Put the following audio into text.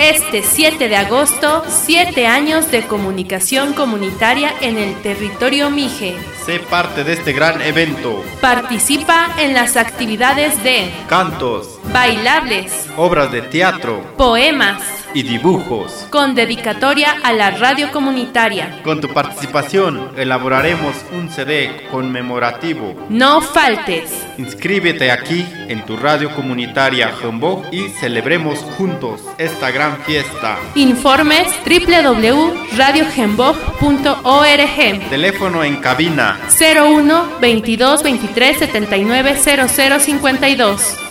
Este 7 de agosto, 7 años de comunicación comunitaria en el territorio Mije. Sé parte de este gran evento. Participa en las actividades de Cantos, bailables, obras de teatro poemas, y dibujos. con dedicatoria a la radio comunitaria. Con tu participación elaboraremos un CD conmemorativo. No faltes. Inscríbete aquí en tu radio comunitaria Jumbo y celebremos juntos esta gran fiesta. Informes www.radiogenbog.org Teléfono en cabina. 01 22 23 79 00 52